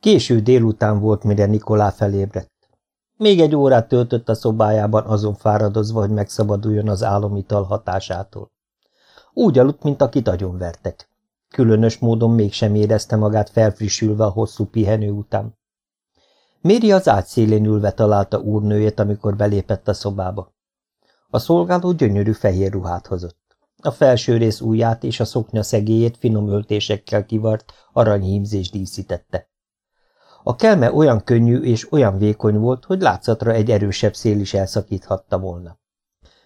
Késő délután volt, mire Nikolá felébredt. Még egy órát töltött a szobájában azon fáradozva, hogy megszabaduljon az álomital hatásától. Úgy aludt, mint akit agyonvertek. Különös módon mégsem érezte magát felfrissülve a hosszú pihenő után. Méri az ágy szélén ülve találta úrnőjét, amikor belépett a szobába. A szolgáló gyönyörű fehér ruhát hozott. A felső rész ujját és a szoknya szegélyét finom öltésekkel kivart aranyhímzés díszítette. A kelme olyan könnyű és olyan vékony volt, hogy látszatra egy erősebb szél is elszakíthatta volna.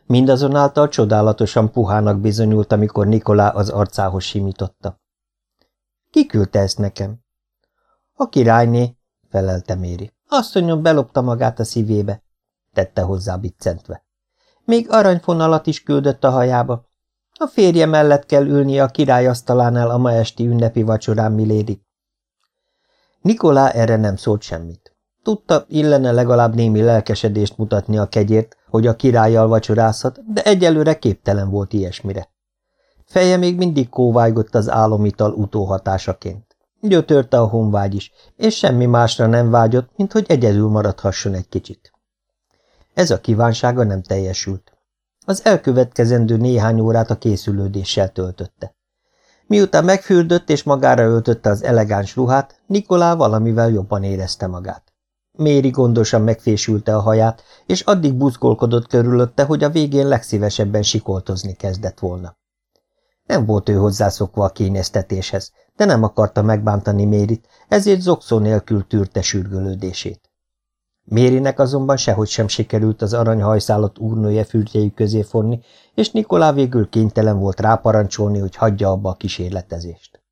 Mindazonáltal csodálatosan puhának bizonyult, amikor Nikolá az arcához simította. Ki küldte ezt nekem? A királyné, felelte Méri. Asszonyom belopta magát a szívébe, tette hozzá biccentve. Még aranyfonalat is küldött a hajába. A férje mellett kell ülnie a király asztalánál a ma esti ünnepi vacsorán, milédi. Nikolá erre nem szólt semmit. Tudta, illene legalább némi lelkesedést mutatni a kegyért, hogy a királlyal vacsorázhat, de egyelőre képtelen volt ilyesmire. Feje még mindig kóvájgott az álomital utóhatásaként. Gyötörte a honvágy is, és semmi másra nem vágyott, mint hogy egyedül maradhasson egy kicsit. Ez a kívánsága nem teljesült. Az elkövetkezendő néhány órát a készülődéssel töltötte. Miután megfürdött és magára öltötte az elegáns ruhát, Nikolá valamivel jobban érezte magát. Méri gondosan megfésülte a haját, és addig buzgolkodott körülötte, hogy a végén legszívesebben sikoltozni kezdett volna. Nem volt ő hozzászokva a kényeztetéshez, de nem akarta megbántani Mérit, ezért zokszó nélkül tűrte sürgölődését. Mérinek azonban sehogy sem sikerült az aranyhajszálott úrnője fürtjei közé fonni, és Nikolá végül kénytelen volt ráparancsolni, hogy hagyja abba a kísérletezést.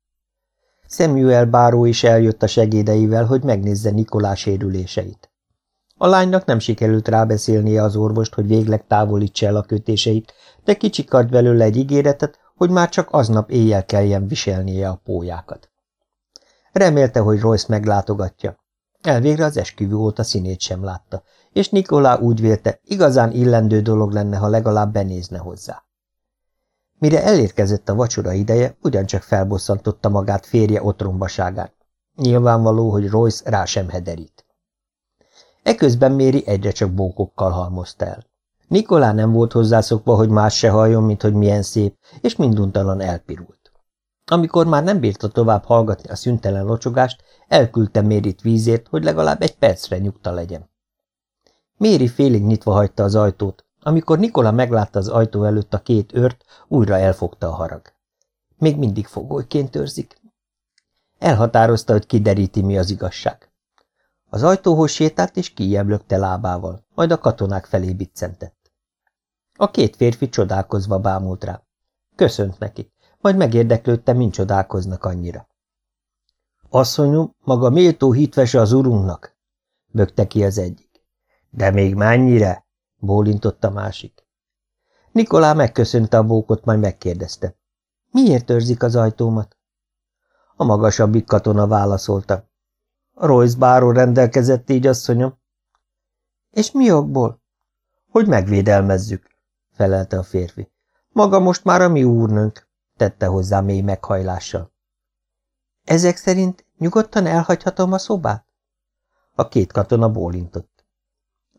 Samuel báró is eljött a segédeivel, hogy megnézze Nikolá sérüléseit. A lánynak nem sikerült rábeszélnie az orvost, hogy végleg távolítsa el a kötéseit, de kicsikart belőle egy ígéretet, hogy már csak aznap éjjel kelljen viselnie a pólyákat. Remélte, hogy Royce meglátogatja. Elvégre az esküvő óta színét sem látta, és Nikolá úgy vélte, igazán illendő dolog lenne, ha legalább benézne hozzá. Mire elérkezett a vacsora ideje, ugyancsak felbosszantotta magát férje otrombaságán. Nyilvánvaló, hogy Royce rá sem hederít. Eközben Méri egyre csak bókokkal halmozta el. Nikolá nem volt hozzászokva, hogy más se halljon, mint hogy milyen szép, és minduntalan elpirult. Amikor már nem bírta tovább hallgatni a szüntelen locsogást, elküldte Mérit vízért, hogy legalább egy percre nyugta legyen. Méri félig nyitva hagyta az ajtót. Amikor Nikola meglátta az ajtó előtt a két őrt, újra elfogta a harag. Még mindig fogolyként őrzik. Elhatározta, hogy kideríti, mi az igazság. Az ajtóhoz sétált, és kijebb lökte lábával, majd a katonák felé biccentett. A két férfi csodálkozva bámult rá. Köszönt neki, majd megérdeklődte, mint csodálkoznak annyira. Asszonyom, maga méltó hitvese az urunknak, bökte ki az egyik. De még mennyire? bólintott a másik. Nikolá megköszönte a bókot, majd megkérdezte. Miért őrzik az ajtómat? A magasabbik katona válaszolta. Royce báró rendelkezett így, asszonyom. És mi okból? Hogy megvédelmezzük, felelte a férfi. Maga most már a mi úrnőnk, tette hozzá mély meghajlással. Ezek szerint nyugodtan elhagyhatom a szobát? A két katona bólintott.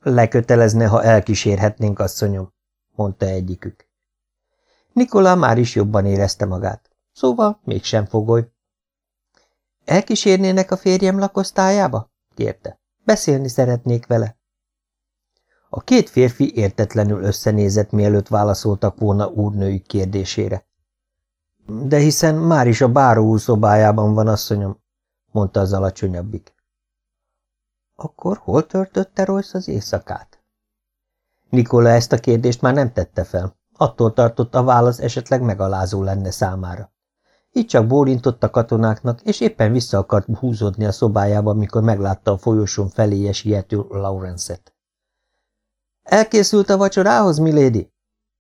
Lekötelezne, ha elkísérhetnénk, asszonyom, mondta egyikük. Nikolá már is jobban érezte magát, szóval mégsem fogoly. Elkísérnének a férjem lakosztályába? kérte. Beszélni szeretnék vele. A két férfi értetlenül összenézett, mielőtt válaszoltak volna úrnőjük kérdésére. De hiszen már is a báró szobájában van, asszonyom, mondta az alacsonyabbik. Akkor hol törtötte Royce az éjszakát? Nikola ezt a kérdést már nem tette fel. Attól tartott a válasz esetleg megalázó lenne számára. Így csak bólintott a katonáknak, és éppen vissza akart húzódni a szobájába, mikor meglátta a folyosón feléje siető Lawrence-et. Elkészült a vacsorához, milady?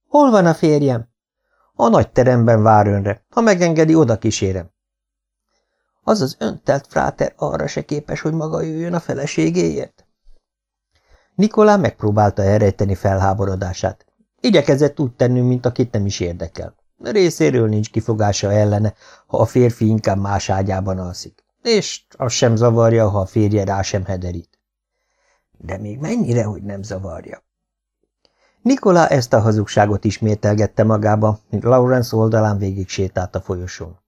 Hol van a férjem? A nagy teremben vár önre. Ha megengedi, oda kísérem. Az az öntelt fráter arra se képes, hogy maga jöjjön a feleségéért? Nikolá megpróbálta elrejteni felháborodását. Igyekezett úgy tenni, mint akit nem is érdekel. Részéről nincs kifogása ellene, ha a férfi inkább más ágyában alszik. és az sem zavarja, ha a férje rá sem hederít. De még mennyire, hogy nem zavarja? Nikola ezt a hazugságot ismételgette magába, mint Lawrence oldalán végig sétált a folyosón.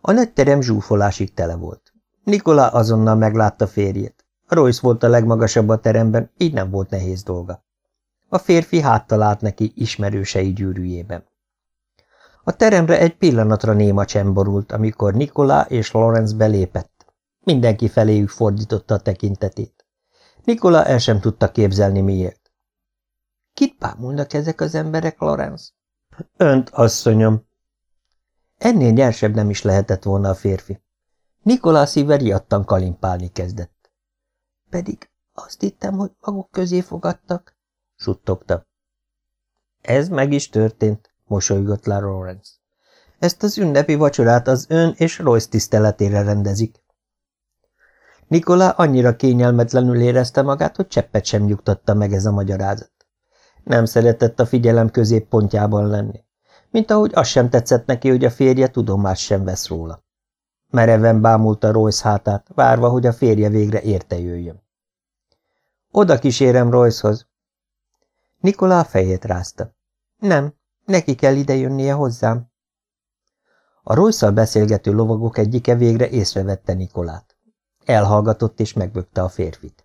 A nagy terem zsúfolásig tele volt. Nikola azonnal meglátta férjét. Royce volt a legmagasabb a teremben, így nem volt nehéz dolga. A férfi háttal állt neki ismerősei gyűrűjében. A teremre egy pillanatra néma csend borult, amikor Nikola és Lawrence belépett. Mindenki feléjük fordította a tekintetét. Nikola el sem tudta képzelni miért. Kit bámulnak ezek az emberek, Lawrence? Önt, asszonyom. Ennél nyersebb nem is lehetett volna a férfi. Nikola szíve riadtan kalimpálni kezdett. Pedig azt hittem, hogy maguk közé fogadtak, suttogta. Ez meg is történt, mosolygott le Lawrence. Ezt az ünnepi vacsorát az ön és Royce tiszteletére rendezik. Nikola annyira kényelmetlenül érezte magát, hogy cseppet sem nyugtatta meg ez a magyarázat. Nem szeretett a figyelem középpontjában lenni, mint ahogy az sem tetszett neki, hogy a férje tudomás sem vesz róla. Mereven bámulta Royce hátát, várva, hogy a férje végre érte jöjjön. Oda kísérem Roycehoz. Nikola a fejét rázta. Nem, neki kell idejönnie hozzám. A royce beszélgető lovagok egyike végre észrevette Nikolát. Elhallgatott és megbökte a férfit.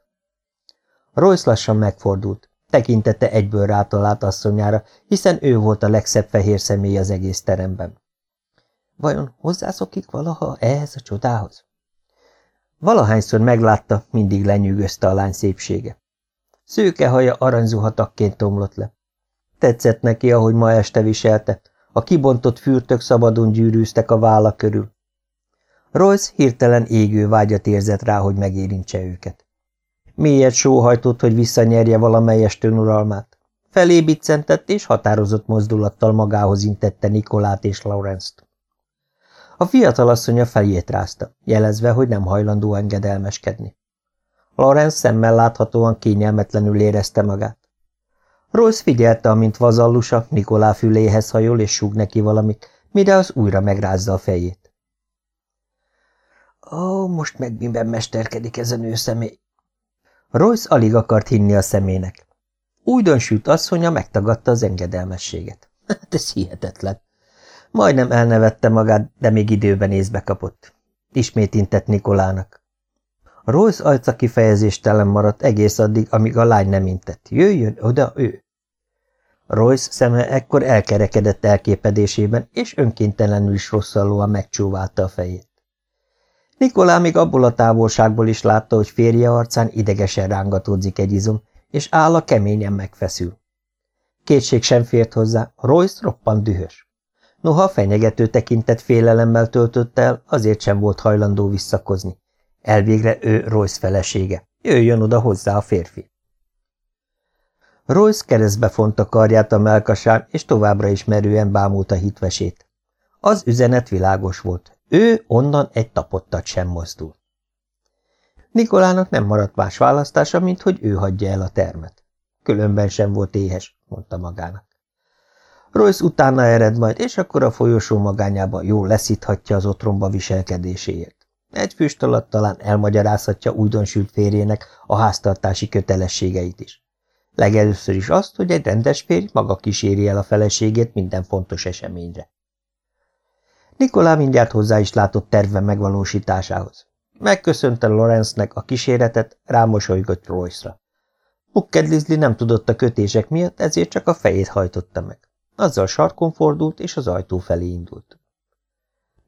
Royce lassan megfordult, tekintette egyből rátalált asszonyára, hiszen ő volt a legszebb fehér személy az egész teremben. Vajon hozzászokik valaha ehhez a csodához? Valahányszor meglátta, mindig lenyűgözte a lány szépsége. Szőke haja aranyzuhatakként tomlott le. Tetszett neki, ahogy ma este viselte, a kibontott fürtök szabadon gyűrűztek a válla körül. Royce hirtelen égő vágyat érzett rá, hogy megérintse őket. Mélyet sóhajtott, hogy visszanyerje valamelyes uralmát. Felé biccentett és határozott mozdulattal magához intette Nikolát és Lawrence-t. A fiatalasszony a fejét rázta, jelezve, hogy nem hajlandó engedelmeskedni. Lawrence szemmel láthatóan kényelmetlenül érezte magát. Royce figyelte, amint vazallusa Nikolá füléhez hajol és súg neki valamit, mire az újra megrázza a fejét. Ó, most meg miben mesterkedik ez a nőszemély? Royce alig akart hinni a szemének. Újdonsült asszonya megtagadta az engedelmességet. Hát ez hihetetlen. Majdnem elnevette magát, de még időben észbe kapott. Ismét intett Nikolának. Royce ajca kifejezéstelen maradt egész addig, amíg a lány nem intett. Jöjjön oda ő. Royce szeme ekkor elkerekedett elképedésében, és önkéntelenül is rosszallóan megcsóválta a fejét. Nikolá még abból a távolságból is látta, hogy férje arcán idegesen rángatódzik egy izom, és álla keményen megfeszül. Kétség sem fért hozzá, Royce roppant dühös. Noha fenyegető tekintet félelemmel töltött el, azért sem volt hajlandó visszakozni. Elvégre ő Royce felesége. Jöjjön oda hozzá a férfi. Royce keresztbe fonta karját a melkasán, és továbbra is merően bámulta hitvesét. Az üzenet világos volt. Ő onnan egy tapottat sem mozdul. Nikolának nem maradt más választása, mint hogy ő hagyja el a termet. Különben sem volt éhes, mondta magának. Royce utána ered majd, és akkor a folyosó magányában jól leszíthatja az otromba viselkedéséért. Egy füst alatt talán elmagyarázhatja újdonsült férjének a háztartási kötelességeit is. Legelőször is azt, hogy egy rendes férj maga kíséri el a feleségét minden fontos eseményre. Nikolá mindjárt hozzá is látott terve megvalósításához. Megköszönte Lorenznek a kíséretet, rámosolygott Royce-ra. Mukked nem tudott a kötések miatt, ezért csak a fejét hajtotta meg. Azzal sarkon fordult, és az ajtó felé indult.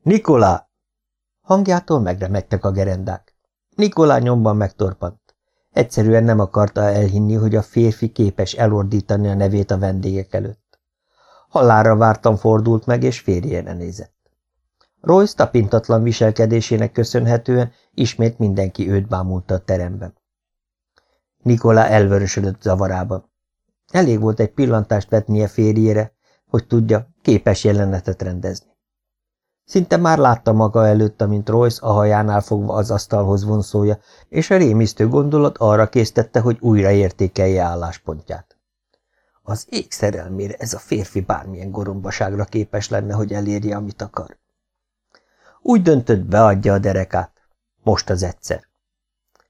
Nikolá! Hangjától megremegtek a gerendák. Nikolá nyomban megtorpant. Egyszerűen nem akarta elhinni, hogy a férfi képes elordítani a nevét a vendégek előtt. Halára vártan fordult meg, és férjére nézett. Royce tapintatlan viselkedésének köszönhetően ismét mindenki őt bámulta a teremben. Nikola elvörösödött zavarában. Elég volt egy pillantást vetnie férjére, hogy tudja, képes jelenetet rendezni. Szinte már látta maga előtt, amint Royce a hajánál fogva az asztalhoz vonszója, és a rémisztő gondolat arra késztette, hogy újra értékelje álláspontját. Az ég szerelmére ez a férfi bármilyen gorombaságra képes lenne, hogy elérje, amit akar. Úgy döntött, beadja a derekát. Most az egyszer.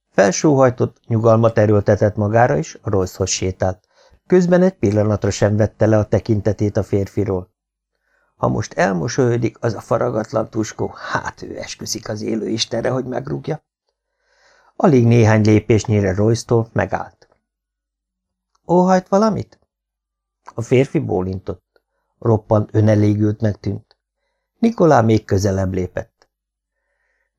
Felsóhajtott, nyugalmat erőltetett magára, és a Royce-hoz sétált. Közben egy pillanatra sem vette le a tekintetét a férfiról. Ha most elmosolyodik az a faragatlan tuskó, hát ő esküszik az élő Istenre, hogy megrúgja. Alig néhány lépésnyire Royce-tól megállt. Óhajt valamit? A férfi bólintott. Roppant önelégültnek tűnt. Nikolá még közelebb lépett.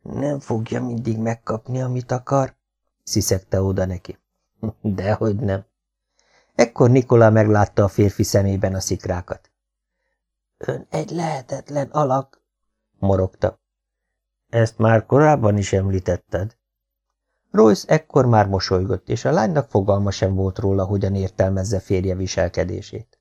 Nem fogja mindig megkapni, amit akar, sziszegte oda neki. Dehogy nem. Ekkor Nikolá meglátta a férfi szemében a szikrákat. Ön egy lehetetlen alak, morogta. Ezt már korábban is említetted. Royce ekkor már mosolygott, és a lánynak fogalma sem volt róla, hogyan értelmezze férje viselkedését.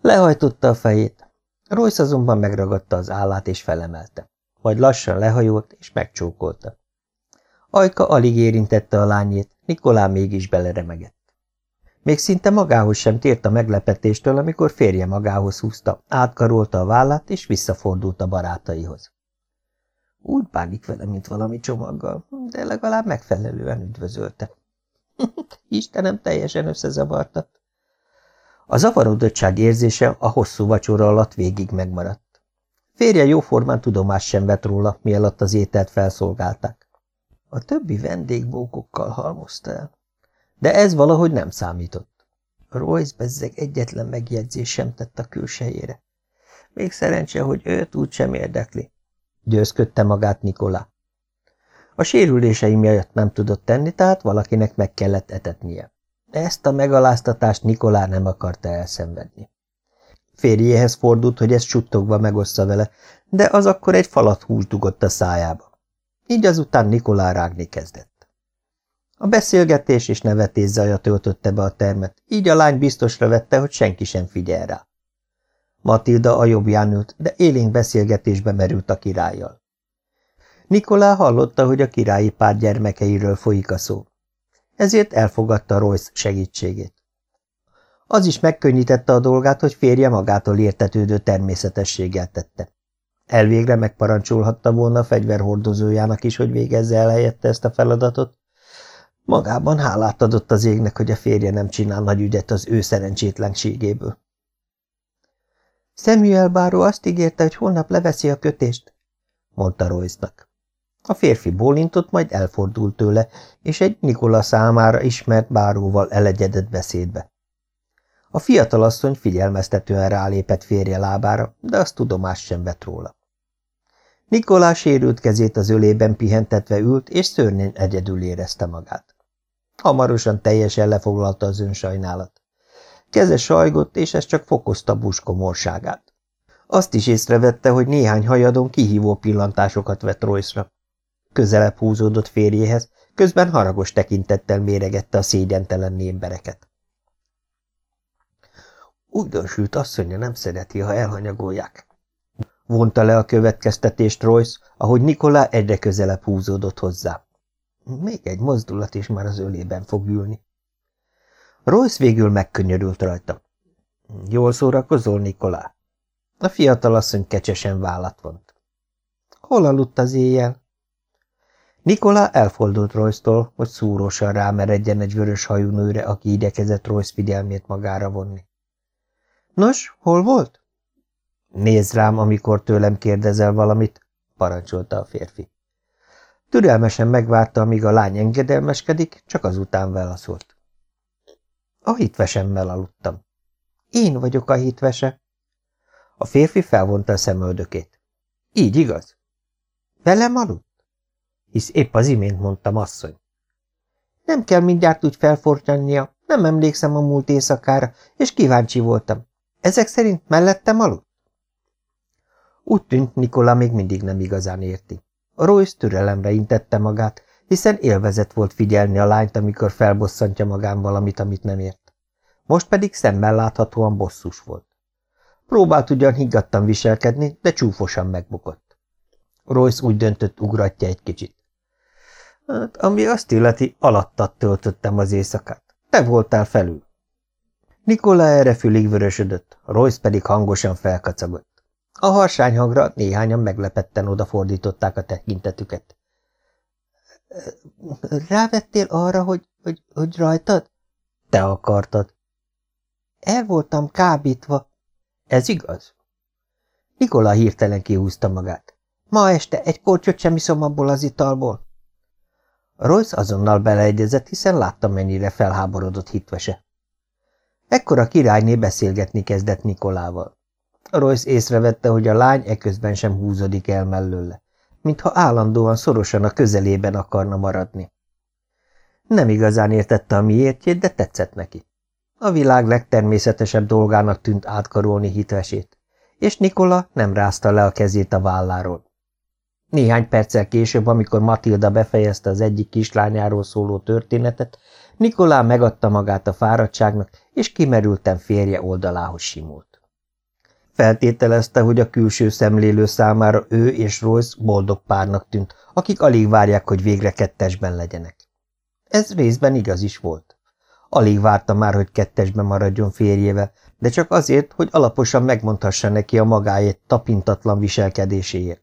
Lehajtotta a fejét. Royce azonban megragadta az állát és felemelte. Majd lassan lehajolt és megcsókolta. Ajka alig érintette a lányét, Nikolá mégis beleremegett. Még szinte magához sem tért a meglepetéstől, amikor férje magához húzta, átkarolta a vállát, és visszafordult a barátaihoz. Úgy bánik vele, mint valami csomaggal, de legalább megfelelően üdvözölte. Istenem, teljesen összezavarta. A zavarodottság érzése a hosszú vacsora alatt végig megmaradt. Férje jóformán tudomás sem vett róla, mielőtt az ételt felszolgálták. A többi vendégbókokkal halmozta el. De ez valahogy nem számított. Royce bezzeg egyetlen megjegyzés sem tett a külsejére. Még szerencse, hogy őt úgy sem érdekli. Győzködte magát Nikolá. A sérülései miatt nem tudott tenni, tehát valakinek meg kellett etetnie. Ezt a megaláztatást Nikolá nem akarta elszenvedni. Férjéhez fordult, hogy ezt suttogva megossza vele, de az akkor egy falat hús dugott a szájába. Így azután Nikolá rágni kezdett. A beszélgetés és nevetés zaja töltötte be a termet, így a lány biztosra vette, hogy senki sem figyel rá. Matilda a jobbján ült, de élénk beszélgetésbe merült a királlyal. Nikolá hallotta, hogy a királyi pár gyermekeiről folyik a szó. Ezért elfogadta Royce segítségét. Az is megkönnyítette a dolgát, hogy férje magától értetődő természetességgel tette. Elvégre megparancsolhatta volna a fegyverhordozójának is, hogy végezze el helyette ezt a feladatot, Magában hálát adott az égnek, hogy a férje nem csinál nagy ügyet az ő szerencsétlenségéből. Samuel báró azt ígérte, hogy holnap leveszi a kötést, mondta Royce-nak. A férfi bólintott, majd elfordult tőle, és egy Nikola számára ismert báróval elegyedett beszédbe. A fiatalasszony figyelmeztetően rálépett férje lábára, de azt tudomást sem vett róla. Nikolás sérült kezét az ölében pihentetve ült, és szörnyen egyedül érezte magát. Hamarosan teljesen lefoglalta az önsajnálat. Keze sajgott, és ez csak fokozta buskomorságát. Azt is észrevette, hogy néhány hajadon kihívó pillantásokat vett Royce-ra. Közelebb húzódott férjéhez, közben haragos tekintettel méregette a szégyentelen embereket. Újdonsült asszonya nem szereti, ha elhanyagolják, Vonta le a következtetést Royce, ahogy Nikolá egyre közelebb húzódott hozzá. Még egy mozdulat is már az ölében fog ülni. Royce végül megkönnyörült rajta. Jól szórakozol, Nikolá? A fiatal asszony kecsesen vállat vont. Hol aludt az éjjel? Nikolá elfordult Royce-tól, hogy szúrósan rámeredjen egy vörös hajú nőre, aki igyekezett Royce figyelmét magára vonni. Nos, hol volt? Nézd rám, amikor tőlem kérdezel valamit, parancsolta a férfi. Türelmesen megvárta, amíg a lány engedelmeskedik, csak azután válaszolt. A hitvesemmel aludtam. Én vagyok a hitvese. A férfi felvonta a szemöldökét. Így igaz? Velem aludt? Hisz épp az imént mondtam, asszony. Nem kell mindjárt úgy felfortyannia, nem emlékszem a múlt éjszakára, és kíváncsi voltam. Ezek szerint mellettem aludt? Úgy tűnt, Nikola még mindig nem igazán érti. A Royce türelemre intette magát, hiszen élvezett volt figyelni a lányt, amikor felbosszantja magán valamit, amit nem ért. Most pedig szemmel láthatóan bosszus volt. Próbált ugyan higgadtan viselkedni, de csúfosan megbukott. Royce úgy döntött, ugratja egy kicsit. Hát, ami azt illeti, alattat töltöttem az éjszakát. Te voltál felül. Nikola erre fülig vörösödött, Royce pedig hangosan felkacagott. A harsányhangra néhányan meglepetten odafordították a tekintetüket. Rávettél arra, hogy, hogy, hogy rajtad? Te akartad. El voltam kábítva. Ez igaz? Nikola hirtelen kihúzta magát. Ma este egy kortyot sem iszom abból az italból. Royce azonnal beleegyezett, hiszen látta, mennyire felháborodott hitvese. Ekkor a királyné beszélgetni kezdett Nikolával. Royce észrevette, hogy a lány eközben sem húzódik el mellőle, mintha állandóan szorosan a közelében akarna maradni. Nem igazán értette a miértjét, de tetszett neki. A világ legtermészetesebb dolgának tűnt átkarolni hitvesét, és Nikola nem rázta le a kezét a válláról. Néhány perccel később, amikor Matilda befejezte az egyik kislányáról szóló történetet, Nikolá megadta magát a fáradtságnak, és kimerülten férje oldalához simult. Feltételezte, hogy a külső szemlélő számára ő és Royce boldog párnak tűnt, akik alig várják, hogy végre kettesben legyenek. Ez részben igaz is volt. Alig várta már, hogy kettesben maradjon férjével, de csak azért, hogy alaposan megmondhassa neki a magáét tapintatlan viselkedéséért.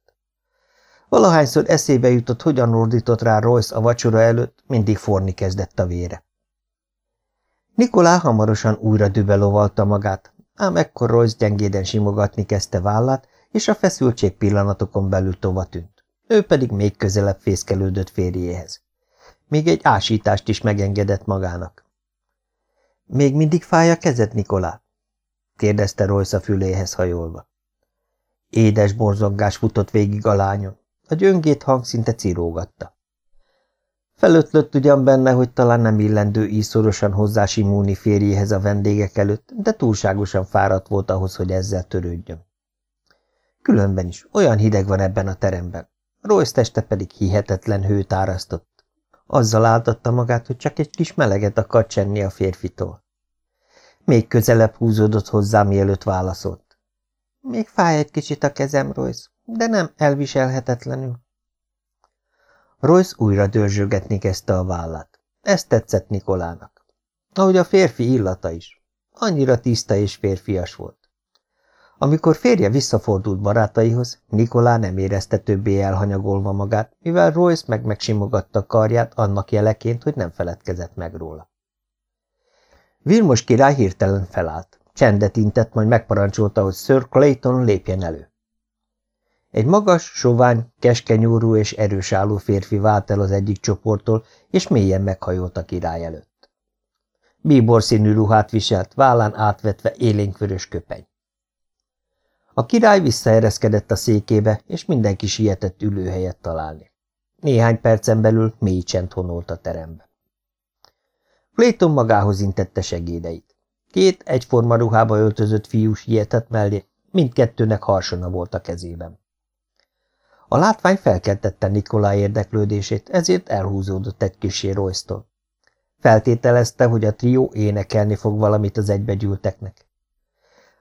Valahányszor eszébe jutott, hogyan ordított rá Royce a vacsora előtt, mindig forni kezdett a vére. Nikolá hamarosan újra dübelovalta magát, ám ekkor Royce gyengéden simogatni kezdte vállát, és a feszültség pillanatokon belül tova tűnt. Ő pedig még közelebb fészkelődött férjéhez. Még egy ásítást is megengedett magának. – Még mindig fáj a kezed, Nikolá? – kérdezte Royce a füléhez hajolva. Édes borzongás futott végig a lányon. A gyöngét hang szinte cirógatta. Felötlött ugyan benne, hogy talán nem illendő így szorosan hozzásimulni férjéhez a vendégek előtt, de túlságosan fáradt volt ahhoz, hogy ezzel törődjön. Különben is olyan hideg van ebben a teremben. Royce teste pedig hihetetlen hőt árasztott. Azzal áltatta magát, hogy csak egy kis meleget akar csenni a férfitól. Még közelebb húzódott hozzá, mielőtt válaszolt. Még fáj egy kicsit a kezem, Royce de nem elviselhetetlenül. Royce újra dörzsögetni kezdte a vállát. Ez tetszett Nikolának. Ahogy a férfi illata is. Annyira tiszta és férfias volt. Amikor férje visszafordult barátaihoz, Nikolá nem érezte többé elhanyagolva magát, mivel Royce meg megsimogatta karját annak jeleként, hogy nem feledkezett meg róla. Vilmos király hirtelen felállt. Csendet intett, majd megparancsolta, hogy Sir Clayton lépjen elő. Egy magas, sovány, keskenyúrú és erős álló férfi vált el az egyik csoporttól, és mélyen meghajolt a király előtt. Bíbor színű ruhát viselt, vállán átvetve élénkvörös köpeny. A király visszaereszkedett a székébe, és mindenki sietett ülőhelyet találni. Néhány percen belül mély csend honolt a terembe. Clayton magához intette segédeit. Két egyforma ruhába öltözött fiú sietett mellé, mindkettőnek harsona volt a kezében. A látvány felkeltette Nikolá érdeklődését, ezért elhúzódott egy kisé royce Feltételezte, hogy a trió énekelni fog valamit az egybegyűlteknek.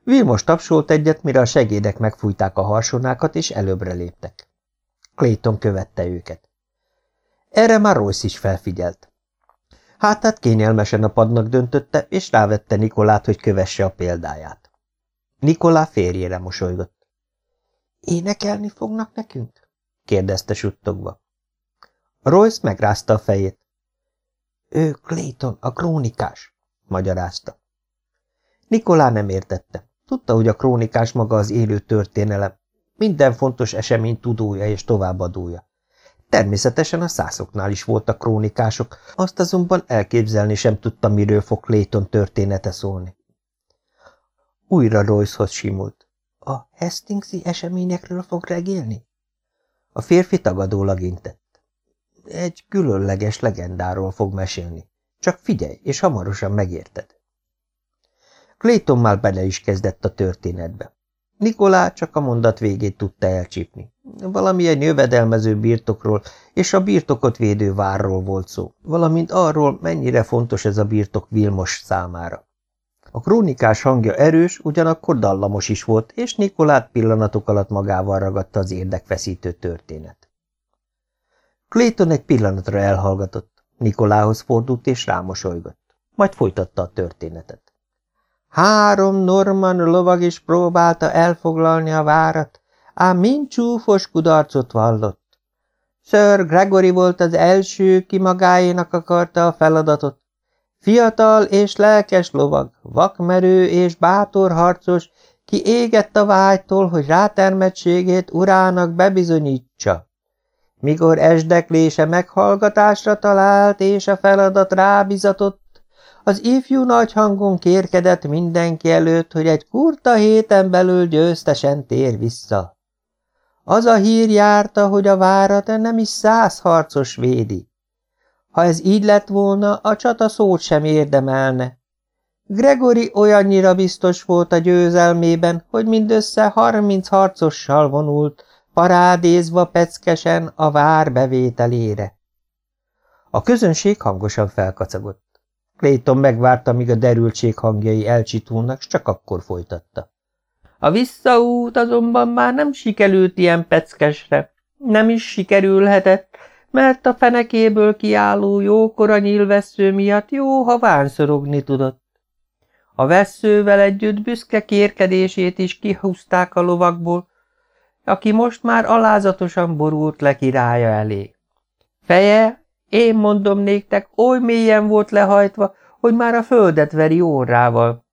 Vilmos tapsolt egyet, mire a segédek megfújták a harsonákat, és előbbre léptek. Clayton követte őket. Erre már Royce is felfigyelt. Hátát kényelmesen a padnak döntötte, és rávette Nikolát, hogy kövesse a példáját. Nikolá férjére mosolygott. Énekelni fognak nekünk? kérdezte suttogva. Royce megrázta a fejét. Ő Clayton, a krónikás, magyarázta. Nikolá nem értette. Tudta, hogy a krónikás maga az élő történelem, minden fontos esemény tudója és továbbadója. Természetesen a szászoknál is voltak krónikások, azt azonban elképzelni sem tudta, miről fog Clayton története szólni. Újra Roycehoz simult. A Hastingsi eseményekről fog regélni? A férfi tagadólag intett. Egy különleges legendáról fog mesélni. Csak figyelj, és hamarosan megérted. Clayton már bele is kezdett a történetbe. Nikolá csak a mondat végét tudta elcsípni. Valami egy jövedelmező birtokról és a birtokot védő várról volt szó, valamint arról, mennyire fontos ez a birtok Vilmos számára. A krónikás hangja erős, ugyanakkor dallamos is volt, és Nikolát pillanatok alatt magával ragadta az érdekfeszítő történet. Clayton egy pillanatra elhallgatott, Nikolához fordult és rámosolygott, majd folytatta a történetet. Három norman lovag is próbálta elfoglalni a várat, ám mind csúfos kudarcot vallott. Sir Gregory volt az első, ki magáénak akarta a feladatot. Fiatal és lelkes lovag, vakmerő és bátor harcos, ki égett a vágytól, hogy rátermettségét urának bebizonyítsa. Mikor esdeklése meghallgatásra talált, és a feladat rábizatott, az ifjú nagy hangon kérkedett mindenki előtt, hogy egy kurta héten belül győztesen tér vissza. Az a hír járta, hogy a várat nem is száz harcos védi. Ha ez így lett volna, a csata szót sem érdemelne. Gregory olyannyira biztos volt a győzelmében, hogy mindössze harminc harcossal vonult, parádézva peckesen a vár bevételére. A közönség hangosan felkacagott. Clayton megvárta, míg a derültség hangjai elcsitulnak, csak akkor folytatta. A visszaút azonban már nem sikerült ilyen peckesre. Nem is sikerülhetett, mert a fenekéből kiálló jókora nyílvessző miatt jó, ha vánszorogni tudott. A vesszővel együtt büszke kérkedését is kihúzták a lovakból, aki most már alázatosan borult le királya elé. Feje, én mondom néktek, oly mélyen volt lehajtva, hogy már a földet veri órával.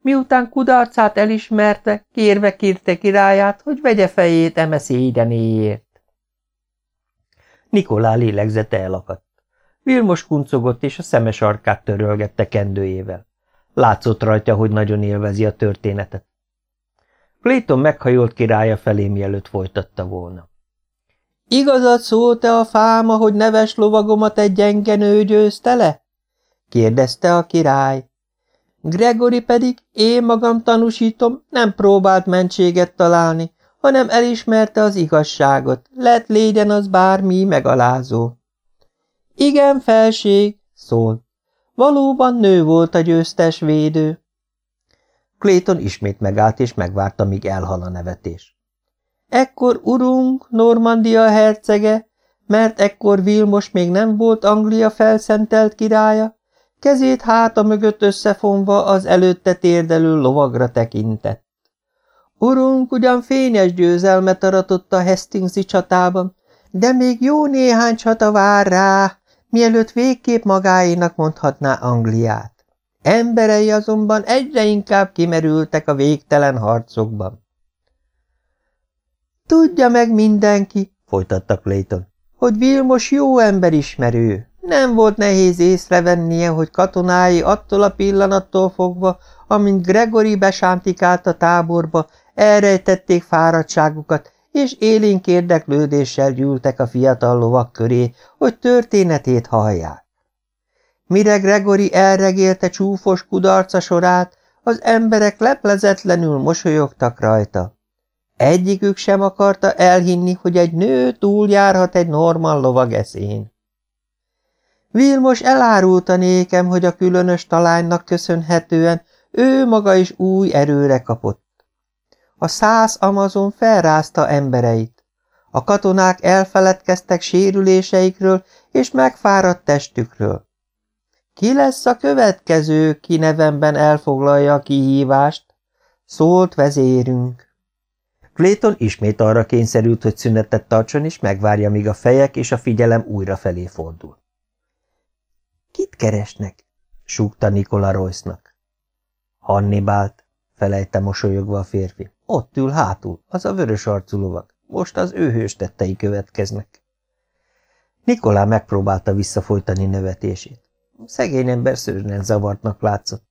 Miután kudarcát elismerte, kérve kérte királyát, hogy vegye fejét eme szégyenéért. Nikolá lélegzete elakadt. Vilmos kuncogott, és a szemes arkát törölgette kendőjével. Látszott rajta, hogy nagyon élvezi a történetet. Clayton meghajolt királya felé, mielőtt folytatta volna. Igazat szólt-e a fáma, hogy neves lovagomat egy gyenge nő győzte le? kérdezte a király. Gregory pedig, én magam tanúsítom, nem próbált mentséget találni, hanem elismerte az igazságot, lett légyen az bármi megalázó. Igen, felség, szól. Valóban nő volt a győztes védő. Clayton ismét megállt, és megvárta, míg elhal a nevetés. Ekkor urunk, Normandia hercege, mert ekkor Vilmos még nem volt Anglia felszentelt királya, kezét háta mögött összefonva az előtte térdelő lovagra tekintett. Urunk ugyan fényes győzelmet aratott a Hastingsi csatában, de még jó néhány csata vár rá, mielőtt végképp magáénak mondhatná Angliát. Emberei azonban egyre inkább kimerültek a végtelen harcokban. Tudja meg mindenki, folytatta Clayton, hogy Vilmos jó emberismerő. Nem volt nehéz észrevennie, hogy katonái attól a pillanattól fogva, amint Gregory besántikált a táborba, elrejtették fáradtságukat, és élénk érdeklődéssel gyűltek a fiatal lovak köré, hogy történetét hallják. Mire Gregory elregélte csúfos kudarca sorát, az emberek leplezetlenül mosolyogtak rajta. Egyikük sem akarta elhinni, hogy egy nő túljárhat egy normal lovag eszén. Vilmos elárulta nékem, hogy a különös talánynak köszönhetően ő maga is új erőre kapott. A száz Amazon felrázta embereit. A katonák elfeledkeztek sérüléseikről és megfáradt testükről. Ki lesz a következő, ki nevemben elfoglalja a kihívást? Szólt vezérünk. Clayton ismét arra kényszerült, hogy szünetet tartson, és megvárja, míg a fejek és a figyelem újra felé fordul. Kit keresnek? súgta Nikola Royce-nak. Hannibált, felejte mosolyogva a férfi. Ott ül hátul, az a vörös arcú lovag. Most az ő hős tettei következnek. Nikolá megpróbálta visszafolytani nevetését. Szegény ember szörnyen zavartnak látszott.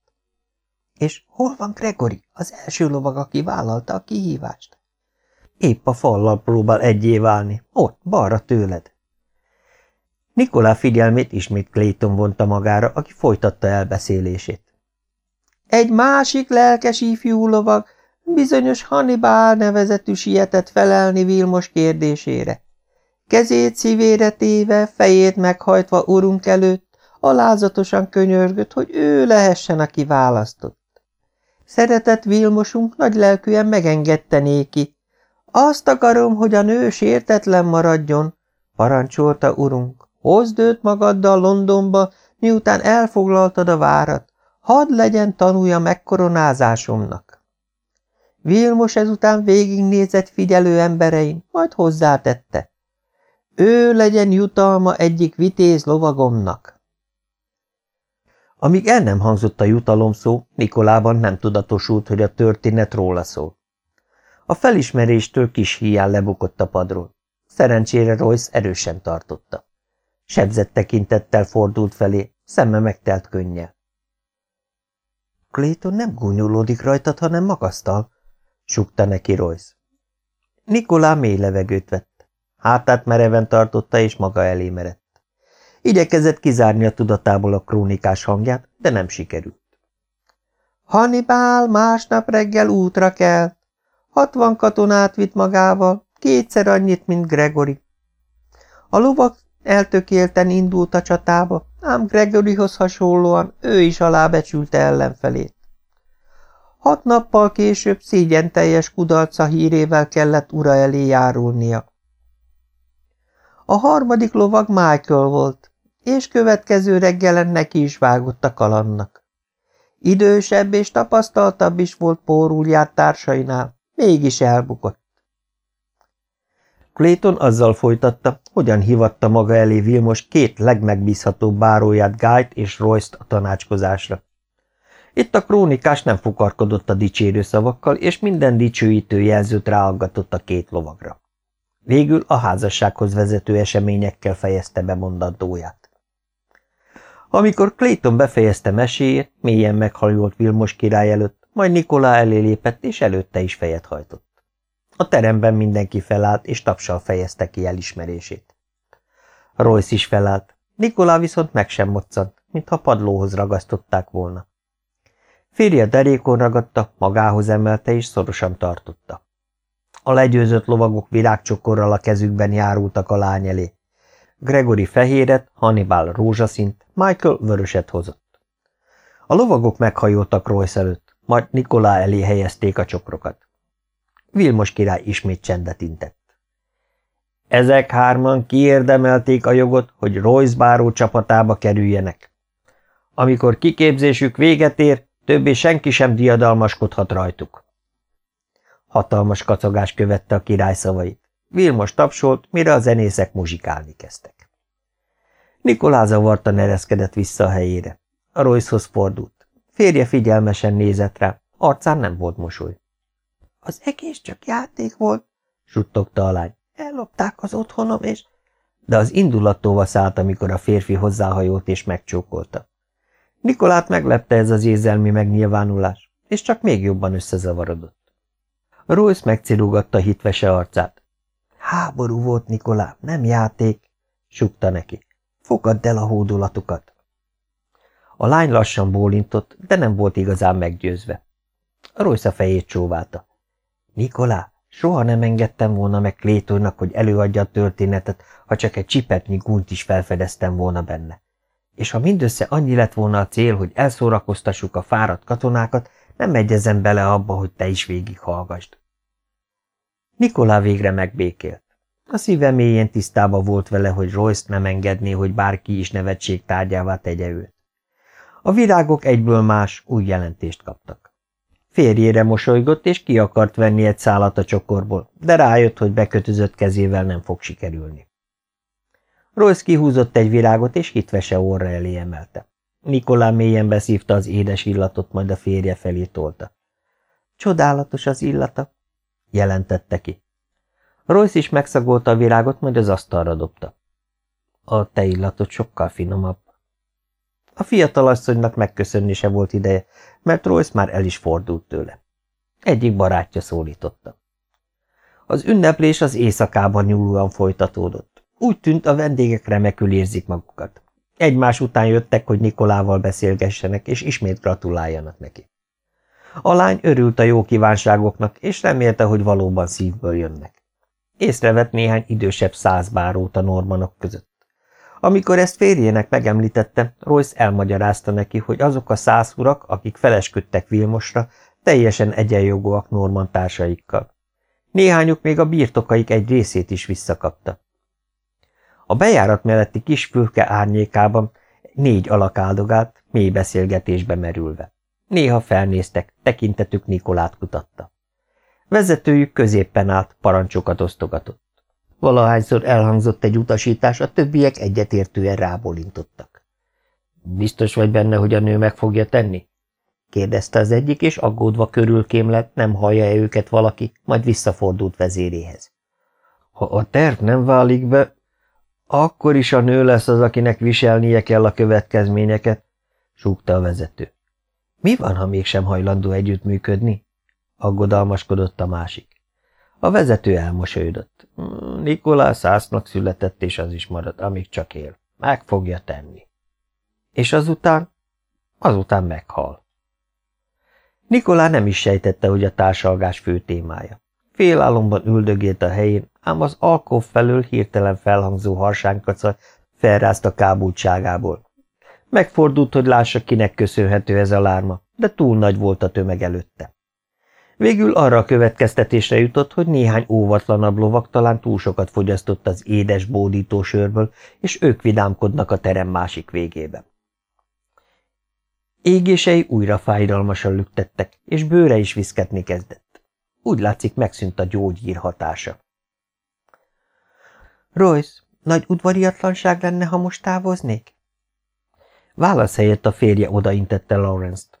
És hol van Gregory, az első lovag, aki vállalta a kihívást? Épp a fallal próbál egyé válni, ott, balra tőled. Nikolá figyelmét ismét Clayton vonta magára, aki folytatta elbeszélését. Egy másik lelkes ifjú lovag, bizonyos Hannibal nevezetű sietett felelni Vilmos kérdésére. Kezét szívére téve, fejét meghajtva urunk előtt, alázatosan könyörgött, hogy ő lehessen, aki választott. Szeretett Vilmosunk nagy lelkűen megengedte néki. Azt akarom, hogy a nő sértetlen maradjon, parancsolta urunk. Hozd őt magaddal Londonba, miután elfoglaltad a várat. Hadd legyen tanulja megkoronázásomnak. Vilmos ezután végignézett figyelő emberein, majd hozzátette. Ő legyen jutalma egyik vitéz lovagomnak. Amíg el nem hangzott a jutalom szó, Nikolában nem tudatosult, hogy a történet róla szól. A felismeréstől kis híján lebukott a padról. Szerencsére Royce erősen tartotta. Sebzett tekintettel fordult felé, szeme megtelt könnyel. Clayton nem gúnyolódik rajtad, hanem magasztal, sukta neki Royce. Nikolá mély levegőt vett. Hátát mereven tartotta, és maga elé merett. Igyekezett kizárni a tudatából a krónikás hangját, de nem sikerült. Hannibal másnap reggel útra kell. Hatvan katonát vitt magával, kétszer annyit, mint Gregory. A lovak eltökélten indult a csatába, ám Gregoryhoz hasonlóan ő is alábecsülte ellenfelét. Hat nappal később szégyen teljes kudarca hírével kellett ura elé járulnia. A harmadik lovag Michael volt, és következő reggelen neki is vágott a kalannak. Idősebb és tapasztaltabb is volt pórúlját társainál, mégis elbukott. Clayton azzal folytatta, hogyan hivatta maga elé Vilmos két legmegbízhatóbb báróját Guy-t és Royce-t a tanácskozásra. Itt a krónikás nem fukarkodott a dicsérő szavakkal, és minden dicsőítő jelzőt ráaggatott a két lovagra. Végül a házassághoz vezető eseményekkel fejezte be mondandóját. Amikor Clayton befejezte meséjét, mélyen meghajolt Vilmos király előtt, majd Nikolá elé lépett, és előtte is fejet hajtott. A teremben mindenki felállt, és tapsal fejezte ki elismerését. Royce is felállt, Nikolá viszont meg sem moccant, mintha padlóhoz ragasztották volna. Férje derékon ragadta, magához emelte és szorosan tartotta. A legyőzött lovagok virágcsokorral a kezükben járultak a lány elé. Gregory fehéret, Hannibal rózsaszint, Michael vöröset hozott. A lovagok meghajoltak Royce előtt, majd Nikolá elé helyezték a csokrokat. Vilmos király ismét csendet intett. Ezek hárman kiérdemelték a jogot, hogy Royce báró csapatába kerüljenek. Amikor kiképzésük véget ér, többé senki sem diadalmaskodhat rajtuk. Hatalmas kacagás követte a király szavait. Vilmos tapsolt, mire a zenészek muzsikálni kezdtek. Nikolá zavarta nereszkedett vissza a helyére. A Royce-hoz fordult. Férje figyelmesen nézett rá, arcán nem volt mosoly. Az egész csak játék volt, suttogta a lány. Ellopták az otthonom, és... De az indulatóval szállt, amikor a férfi hozzáhajolt és megcsókolta. Nikolát meglepte ez az érzelmi megnyilvánulás, és csak még jobban összezavarodott. Royce megcirugatta hitvese arcát. Háború volt, Nikolá, nem játék, sukta neki. Fogadd el a hódolatukat. A lány lassan bólintott, de nem volt igazán meggyőzve. Royce a fejét csóválta. Nikolá, soha nem engedtem volna meg Klétornak, hogy előadja a történetet, ha csak egy csipetnyi gúnyt is felfedeztem volna benne. És ha mindössze annyi lett volna a cél, hogy elszórakoztassuk a fáradt katonákat, nem egyezem bele abba, hogy te is végighallgasd. Nikolá végre megbékélt. A szíve mélyén tisztába volt vele, hogy Royce nem engedné, hogy bárki is nevetség tárgyává tegye őt. A virágok egyből más, új jelentést kaptak. Férjére mosolygott, és ki akart venni egy szálat a csokorból, de rájött, hogy bekötözött kezével nem fog sikerülni. Royce kihúzott egy virágot, és hitvese orra elé emelte. Nikolá mélyen beszívta az édes illatot, majd a férje felé tolta. Csodálatos az illata, jelentette ki. Royce is megszagolta a virágot, majd az asztalra dobta. A te illatod sokkal finomabb. A fiatalasszonynak megköszönni se volt ideje, mert Royce már el is fordult tőle. Egyik barátja szólította. Az ünneplés az éjszakában nyúlóan folytatódott. Úgy tűnt, a vendégek remekül érzik magukat. Egymás után jöttek, hogy Nikolával beszélgessenek, és ismét gratuláljanak neki. A lány örült a jó kívánságoknak, és remélte, hogy valóban szívből jönnek. Észrevett néhány idősebb százbárót a normanok között. Amikor ezt férjének megemlítette, Royce elmagyarázta neki, hogy azok a száz urak, akik felesküdtek Vilmosra, teljesen egyenjogúak Norman társaikkal. Néhányuk még a birtokaik egy részét is visszakapta. A bejárat melletti kis fülke árnyékában Négy alak áldogált, mély beszélgetésbe merülve. Néha felnéztek, tekintetük Nikolát kutatta. Vezetőjük középpen állt, parancsokat osztogatott. Valahányszor elhangzott egy utasítás, a többiek egyetértően rábólintottak. Biztos vagy benne, hogy a nő meg fogja tenni? kérdezte az egyik, és aggódva körülkémlet, nem hallja-e őket valaki, majd visszafordult vezéréhez. Ha a terv nem válik be, akkor is a nő lesz az, akinek viselnie kell a következményeket, súgta a vezető. Mi van, ha mégsem hajlandó együttműködni? aggodalmaskodott a másik. A vezető elmosolyodott. Nikolás szásznak született, és az is marad, amíg csak él. Meg fogja tenni. És azután? Azután meghal. Nikolá nem is sejtette, hogy a társalgás fő témája. Félálomban üldögélt a helyén, ám az alkov felől hirtelen felhangzó harsánkaca felrázta kábultságából. Megfordult, hogy lássa, kinek köszönhető ez a lárma, de túl nagy volt a tömeg előtte. Végül arra a következtetésre jutott, hogy néhány óvatlanabb lovak talán túl sokat fogyasztott az édes bódító sörből, és ők vidámkodnak a terem másik végében. Égései újra fájdalmasan lüktettek, és bőre is viszketni kezdett. Úgy látszik, megszűnt a gyógyír hatása. Royce, nagy udvariatlanság lenne, ha most távoznék? Válasz helyett a férje odaintette Lawrence-t.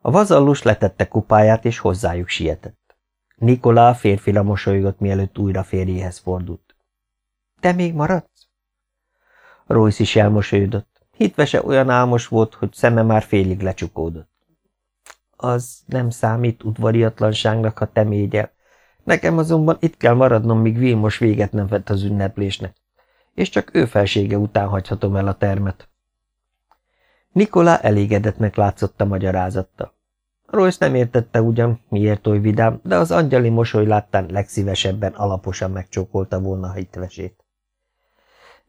A vazallus letette kupáját, és hozzájuk sietett. Nikolá férfira mosolygott, mielőtt újra férjéhez fordult. Te még maradsz? Royce is elmosolyodott. Hitvese olyan álmos volt, hogy szeme már félig lecsukódott. Az nem számít udvariatlanságnak, ha te mégyel. Nekem azonban itt kell maradnom, míg Vilmos véget nem vett az ünneplésnek, és csak ő felsége után hagyhatom el a termet. Nikolá elégedetnek látszott a magyarázatta. Royce nem értette ugyan, miért oly vidám, de az angyali mosoly láttán legszívesebben alaposan megcsókolta volna hitvesét.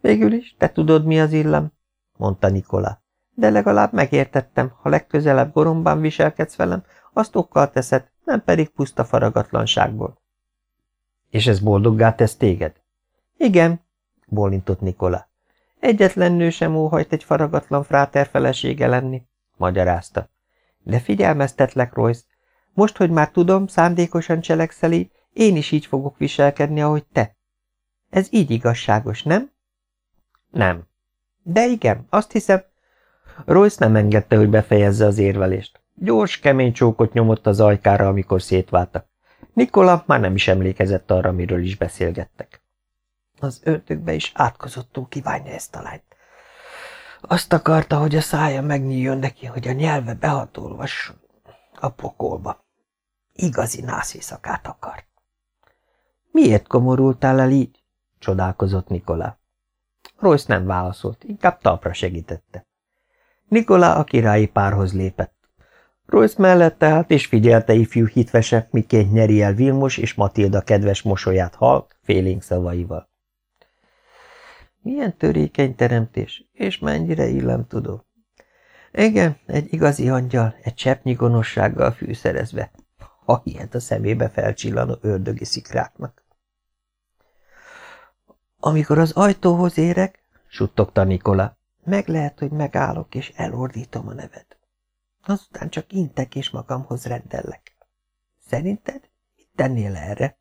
Végül is, te tudod, mi az illam? mondta Nikola. De legalább megértettem, ha legközelebb goromban viselkedsz velem, azt okkal teszed, nem pedig puszta faragatlanságból. És ez boldoggá tesz téged? Igen, bólintott Nikola. Egyetlen nő sem óhajt egy faragatlan fráter felesége lenni, magyarázta. De figyelmeztetlek, Royce, most, hogy már tudom, szándékosan cselekszel így, én is így fogok viselkedni, ahogy te. Ez így igazságos, nem? Nem, de igen, azt hiszem... Royce nem engedte, hogy befejezze az érvelést. Gyors, kemény csókot nyomott az ajkára, amikor szétváltak. Nikola már nem is emlékezett arra, miről is beszélgettek. Az ördögbe is átkozottul kívánja ezt a lányt. Azt akarta, hogy a szája megnyíljon neki, hogy a nyelve behatolvasson a pokolba. Igazi nászészakát akart. Miért komorultál el így? csodálkozott Nikola. Royce nem válaszolt, inkább talpra segítette. Nikolá a királyi párhoz lépett. Royce mellette állt és figyelte ifjú hitvese, miként nyeri el Vilmos és Matilda kedves mosolyát halk, félénk szavaival. Milyen törékeny teremtés, és mennyire illem tudom. Igen, egy igazi angyal, egy cseppnyi gonoszsággal fűszerezve, ha hihet a szemébe felcsillanó ördögi szikráknak. Amikor az ajtóhoz érek, suttogta Nikola, meg lehet, hogy megállok és elordítom a neved. Azután csak intek és magamhoz rendellek. Szerinted mit tennél erre?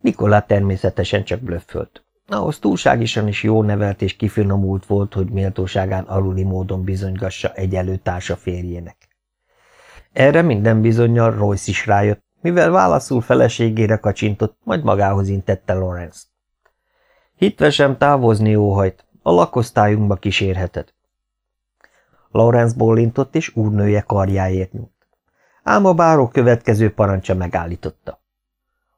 Nikola természetesen csak blöffölt. Ahhoz túlságosan is jó nevelt és kifinomult volt, hogy méltóságán aluli módon bizonygassa egy előtársa férjének. Erre minden bizonyal Royce is rájött, mivel válaszul feleségére kacsintott, majd magához intette Lawrence-t. Hitve sem távozni óhajt, a lakosztályunkba kísérheted. Lawrence bólintott, és úrnője karjáért nyújt. Ám a báró következő parancsa megállította.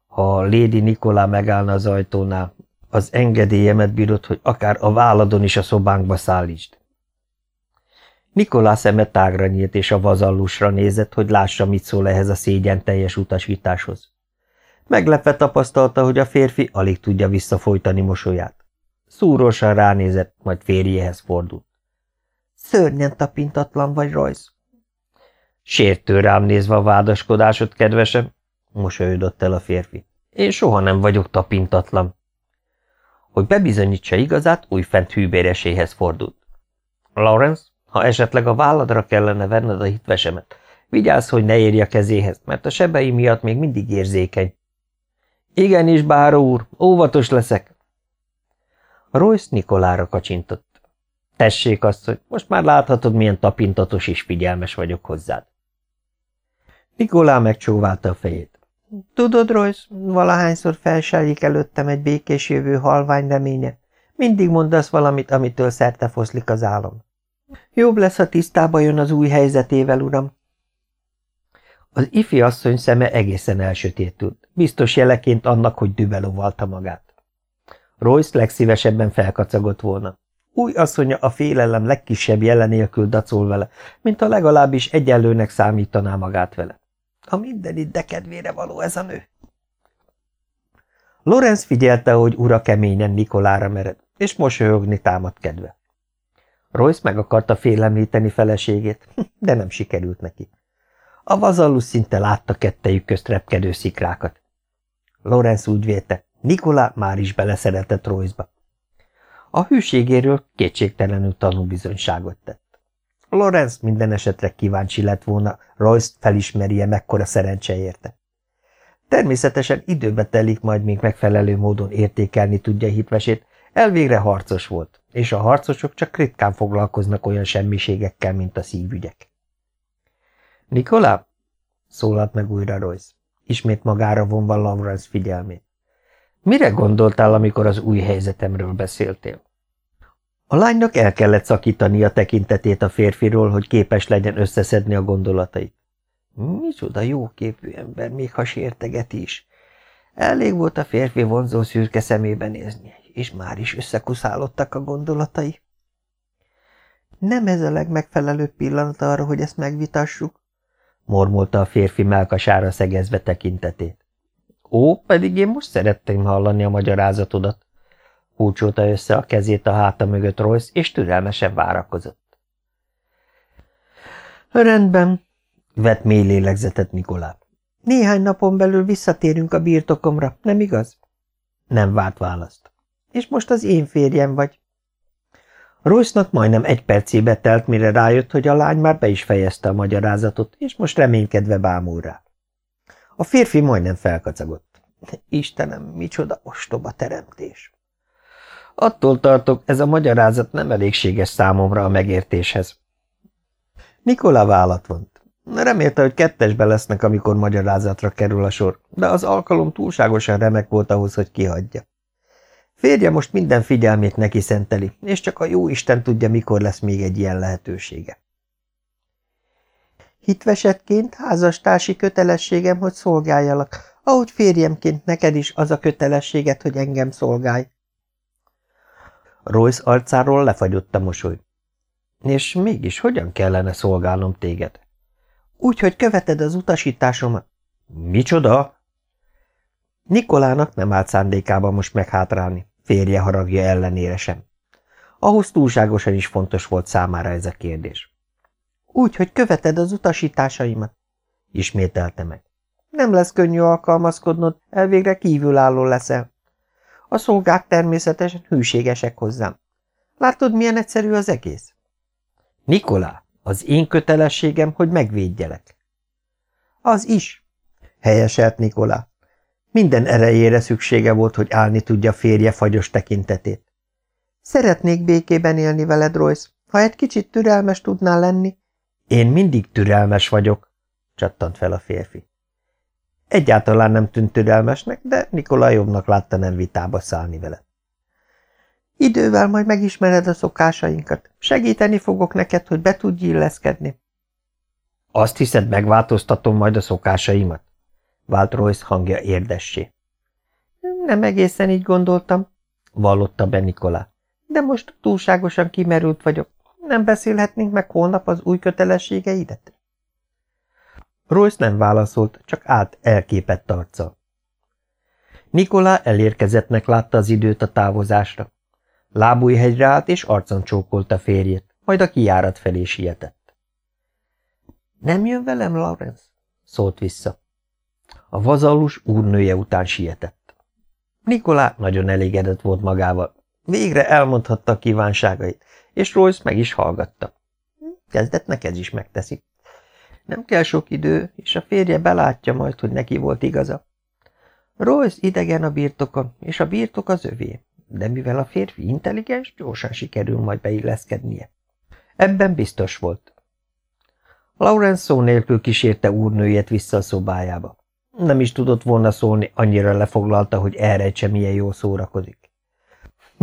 Ha Lady Nikolá megállna az ajtónál, az engedélyemet bírod, hogy akár a váladon is a szobánkba szállítsd. Nikolá szeme tágra nyílt, és a vazallusra nézett, hogy lássa, mit szól ehhez a szégyen teljes utasításhoz. Meglepve tapasztalta, hogy a férfi alig tudja visszafolytani mosolyát. Szúrósan ránézett, majd férjéhez fordult. Szörnyen tapintatlan vagy, Royce. Sértő rám nézve a vádaskodásod, kedvesem, mosolyodott el a férfi. Én soha nem vagyok tapintatlan. Hogy bebizonyítsa igazát, újfent hűbéreséhez fordult. Lawrence, ha esetleg a válladra kellene venned a hitvesemet, vigyázz, hogy ne érj a kezéhez, mert a sebei miatt még mindig érzékeny. Igenis, báró úr, óvatos leszek. Royce Nikolára kacsintott. Tessék azt, hogy most már láthatod, milyen tapintatos és figyelmes vagyok hozzád. Nikolá megcsóválta a fejét. Tudod, Royce, valahányszor felsáljik előttem egy békés jövő halvány reménye. Mindig mondasz valamit, amitől szerte foszlik az álom. Jobb lesz, ha tisztába jön az új helyzetével, uram. Az ifi asszony szeme egészen elsötétült, biztos jeleként annak, hogy dübelovalta magát. Royce legszívesebben felkacagott volna. Új asszonya a félelem legkisebb jelenélkül dacol vele, mint a legalábbis egyenlőnek számítaná magát vele. A mindenit de kedvére való ez a nő. Lorenz figyelte, hogy ura keményen Nikolára mered, és mosolyogni támad kedve. Royce meg akarta félemlíteni feleségét, de nem sikerült neki. A vazallus szinte látta kettejük közt repkedő szikrákat. Lorenz úgy vélte, Nikola már is beleszeretett Royce-ba. A hűségéről kétségtelenül tanúbizonyságot tett. Lorenz minden esetre kíváncsi lett volna, Royce felismerje, mekkora szerencse érte. Természetesen időbe telik majd még megfelelő módon értékelni tudja hitvesét, elvégre harcos volt, és a harcosok csak ritkán foglalkoznak olyan semmiségekkel, mint a szívügyek. Nikolá? szólalt meg újra Royce, ismét magára vonva Lawrence figyelmét. Mire gondoltál, amikor az új helyzetemről beszéltél? A lánynak el kellett szakítani a tekintetét a férfiról, hogy képes legyen összeszedni a gondolatait. Micsoda jóképű ember, még ha sértegeti is. Elég volt a férfi vonzó szürke szemébe nézni, és már is összekuszálottak a gondolatai. Nem ez a legmegfelelőbb pillanat arra, hogy ezt megvitassuk, mormolta a férfi melkasára szegezve tekintetét. Ó, pedig én most szerettem hallani a magyarázatodat. Húcsolta össze a kezét a háta mögött Royce, és türelmesen várakozott. Rendben, vett mély lélegzetet Nikolá. Néhány napon belül visszatérünk a birtokomra, nem igaz? Nem várt választ. És most az én férjem vagy. Royce-nak majdnem egy percébe telt, mire rájött, hogy a lány már be is fejezte a magyarázatot, és most reménykedve bámul rá. A férfi majdnem felkacagott. Istenem, micsoda ostoba teremtés! Attól tartok, ez a magyarázat nem elégséges számomra a megértéshez. Nikola vállat vont. Remélte, hogy kettesbe lesznek, amikor magyarázatra kerül a sor, de az alkalom túlságosan remek volt ahhoz, hogy kihagyja. Férje most minden figyelmét neki szenteli, és csak a jó Isten tudja, mikor lesz még egy ilyen lehetősége. Hitvesetként házastársi kötelességem, hogy szolgáljalak, ahogy férjemként neked is az a kötelességet, hogy engem szolgálj. Royce arcáról lefagyott a mosoly. És mégis hogyan kellene szolgálnom téged? Úgy, hogy követed az utasításomat. Micsoda? Nikolának nem állt szándékában most meghátrálni, férje haragja ellenére sem. Ahhoz túlságosan is fontos volt számára ez a kérdés. Úgy, hogy követed az utasításaimat, ismételte meg. Nem lesz könnyű alkalmazkodnod, elvégre kívülálló leszel. A szolgák természetesen hűségesek hozzám. Látod, milyen egyszerű az egész? Nikolá, az én kötelességem, hogy megvédjelek. Az is, helyeselt Nikolá. Minden erejére szüksége volt, hogy állni tudja férje fagyos tekintetét. Szeretnék békében élni veled, Royce. Ha egy kicsit türelmes tudnál lenni. Én mindig türelmes vagyok, csattant fel a férfi. Egyáltalán nem tűnt türelmesnek, de Nikola jobbnak látta nem vitába szállni vele. Idővel majd megismered a szokásainkat. Segíteni fogok neked, hogy be tudj illeszkedni. Azt hiszed, megváltoztatom majd a szokásaimat? Vált Royce hangja érdessé. Nem egészen így gondoltam, vallotta be Nikolá. De most túlságosan kimerült vagyok. Nem beszélhetnénk meg holnap az új kötelességeidet? Royce nem válaszolt, csak állt elképett arccal. Nikolá elérkezettnek látta az időt a távozásra. Lábújhegyre állt, és arcon csókolta férjét, majd a kijárat felé sietett. Nem jön velem, Lawrence? szólt vissza. A vazallus úrnője után sietett. Nikolá nagyon elégedett volt magával. Végre elmondhatta a kívánságait, és Royce meg is hallgatta. Kezdetnek ez is megteszi. Nem kell sok idő, és a férje belátja majd, hogy neki volt igaza. Royce idegen a birtokon, és a birtok az övé, de mivel a férfi intelligens, gyorsan sikerül majd beilleszkednie. Ebben biztos volt. Lawrence szó nélkül kísérte úrnőjét vissza a szobájába. Nem is tudott volna szólni, annyira lefoglalta, hogy elrejtse, milyen jól szórakozik.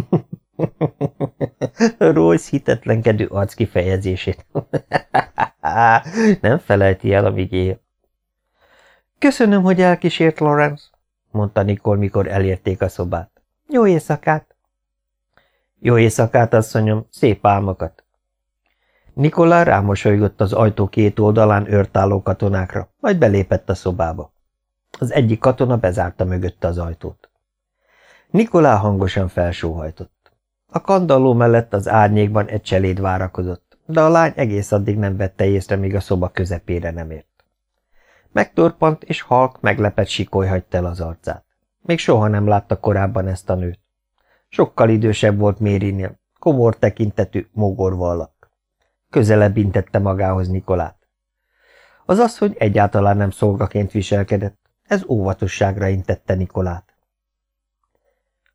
Royce hitetlenkedő arc kifejezését. Nem felejti el, amíg él. Köszönöm, hogy elkísért, Lawrence, mondta Nikol, mikor elérték a szobát. Jó éjszakát! Jó éjszakát, asszonyom, szép álmokat! Nikolá rámosolygott az ajtó két oldalán őrtálló katonákra, majd belépett a szobába. Az egyik katona bezárta mögötte az ajtót. Nikolá hangosan felsóhajtott. A kandalló mellett az árnyékban egy cseléd várakozott, de a lány egész addig nem vette észre, míg a szoba közepére nem ért. Megtorpant, és halk, meglepett sikoly el az arcát. Még soha nem látta korábban ezt a nőt. Sokkal idősebb volt Mérinél, komor tekintetű, mogorva alak. Közelebb intette magához Nikolát. Az hogy egyáltalán nem szolgaként viselkedett, ez óvatosságra intette Nikolát.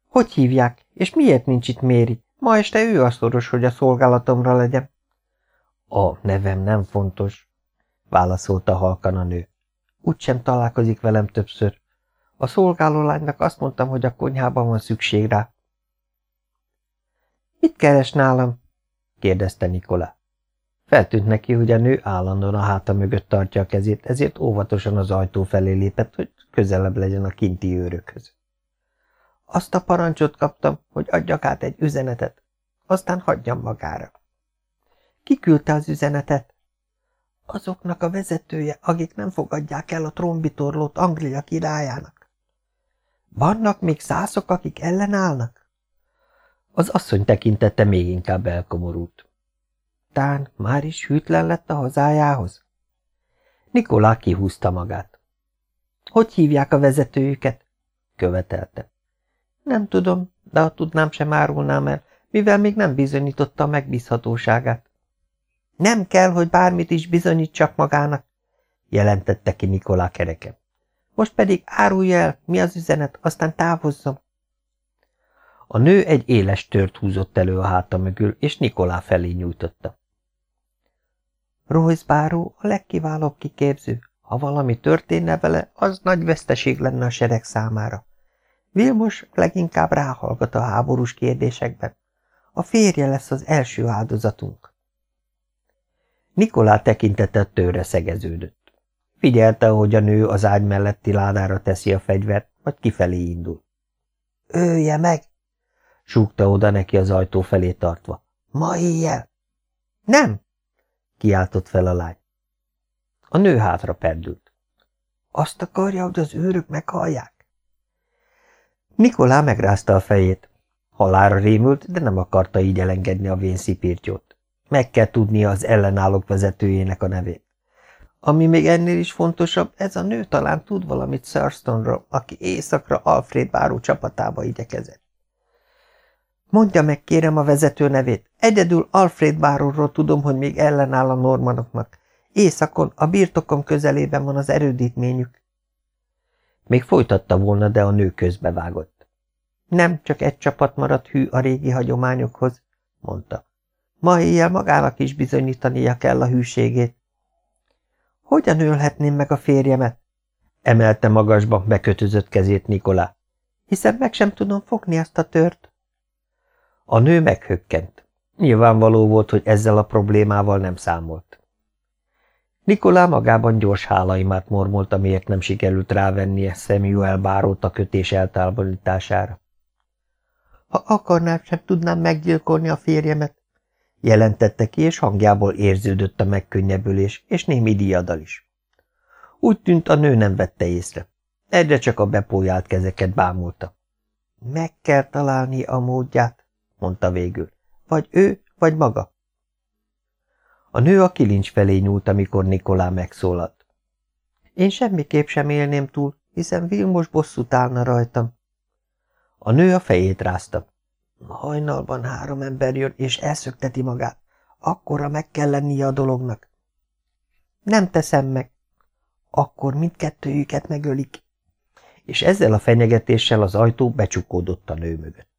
Hogy hívják, és miért nincs itt Méri? Ma este ő a szoros, hogy a szolgálatomra legyen. A nevem nem fontos, válaszolta halkan a nő. Úgysem találkozik velem többször. A szolgálólánynak azt mondtam, hogy a konyhában van szükség rá. Mit keres nálam? kérdezte Nikola. Feltűnt neki, hogy a nő állandóan a háta mögött tartja a kezét, ezért óvatosan az ajtó felé lépett, hogy közelebb legyen a kinti őrökhöz. Azt a parancsot kaptam, hogy adjak át egy üzenetet, aztán hagyjam magára. Ki küldte az üzenetet? Azoknak a vezetője, akik nem fogadják el a trombitorlót Anglia királyának. Vannak még szászok, akik ellenállnak? Az asszony tekintette még inkább elkomorult. Tán már is hűtlen lett a hazájához? Nikolá kihúzta magát. Hogy hívják a vezetőjüket? követelte. Nem tudom, de ha tudnám, sem árulnám el, mivel még nem bizonyította a megbízhatóságát. Nem kell, hogy bármit is bizonyítsak magának, jelentette ki Nikolá kereke. Most pedig árulja el, mi az üzenet, aztán távozzon. A nő egy éles tört húzott elő a háta mögül, és Nikolá felé nyújtotta. Royce báró a legkiválóbb kiképző. Ha valami történne vele, az nagy veszteség lenne a sereg számára. Vilmos leginkább ráhallgat a háborús kérdésekben. A férje lesz az első áldozatunk. Nikolá tekintete tőre szegeződött. Figyelte, hogy a nő az ágy melletti ládára teszi a fegyvert, vagy kifelé indul. Ője meg! súgta oda neki az ajtó felé tartva. Ma éjjel! Nem! kiáltott fel a lány. A nő hátra perdült. Azt akarja, hogy az őrök meghallják? Nikolá megrázta a fejét. Halára rémült, de nem akarta így elengedni a vénszipírtyót. Meg kell tudnia az ellenállók vezetőjének a nevét. Ami még ennél is fontosabb, ez a nő talán tud valamit Thurstonról, aki éjszakra Alfred báró csapatába igyekezett. Mondja meg, kérem a vezető nevét. Egyedül Alfred báróról tudom, hogy még ellenáll a normanoknak. Éjszakon, a birtokom közelében van az erődítményük. Még folytatta volna, de a nő közbevágott. Nem, csak egy csapat maradt hű a régi hagyományokhoz, mondta. Ma éjjel magának is bizonyítania kell a hűségét. Hogyan ölhetném meg a férjemet? Emelte magasba bekötözött kezét Nikolá. Hiszen meg sem tudom fogni azt a tört. A nő meghökkent. Nyilvánvaló volt, hogy ezzel a problémával nem számolt. Nikolá magában gyors hálaimát mormolt, amiért nem sikerült rávennie Samuel bárót a kötés eltávolítására. Ha akarnám, sem tudnám meggyilkolni a férjemet, jelentette ki, és hangjából érződött a megkönnyebbülés, és némi diadal is. Úgy tűnt, a nő nem vette észre. Egyre csak a bepójált kezeket bámulta. Meg kell találni a módját, mondta végül. Vagy ő, vagy maga. A nő a kilincs felé nyúlt, amikor Nikolá megszólalt. Én semmiképp sem élném túl, hiszen Vilmos bosszút állna rajtam. A nő a fejét rázta. Hajnalban három ember jön, és elszökteti magát. Akkora meg kell lennie a dolognak. Nem teszem meg. Akkor mindkettőjüket megölik. És ezzel a fenyegetéssel az ajtó becsukódott a nő mögött.